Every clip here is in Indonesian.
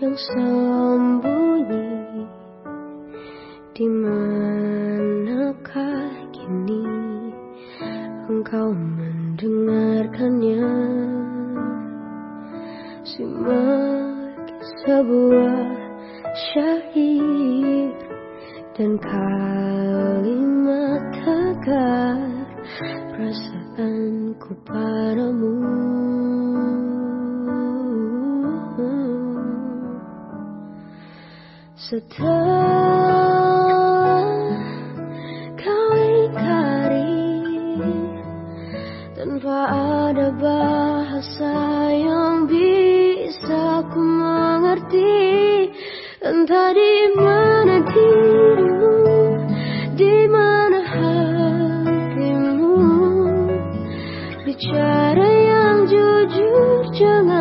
yang sembunyi. Di manakah kini engkau mendengarkannya? Simak sebuah syair dan kalimat tegar perasaanku padamu setelah kau ingkari tanpa ada bahasa yang bisa ku mengerti entah di mana dirimu di mana hatimu bicara yang jujur jangan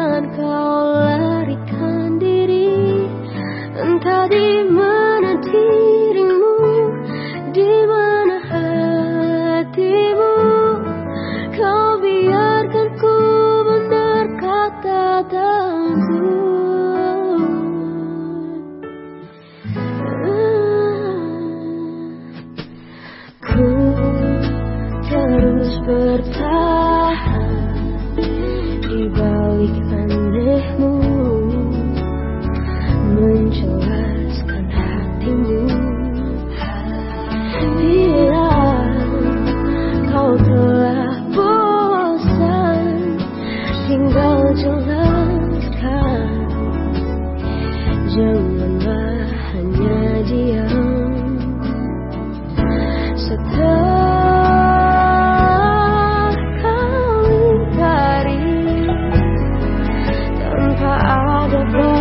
balik anehmu menjelaskan hatimu. Bila kau telah bosan tinggal jelaskan janganlah hanya diam. Setelah tanpa ada